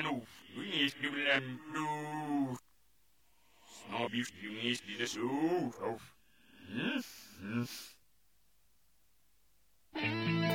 Anów, jest problem, no. Snobisz, jest die zo, of. Hm? Hm?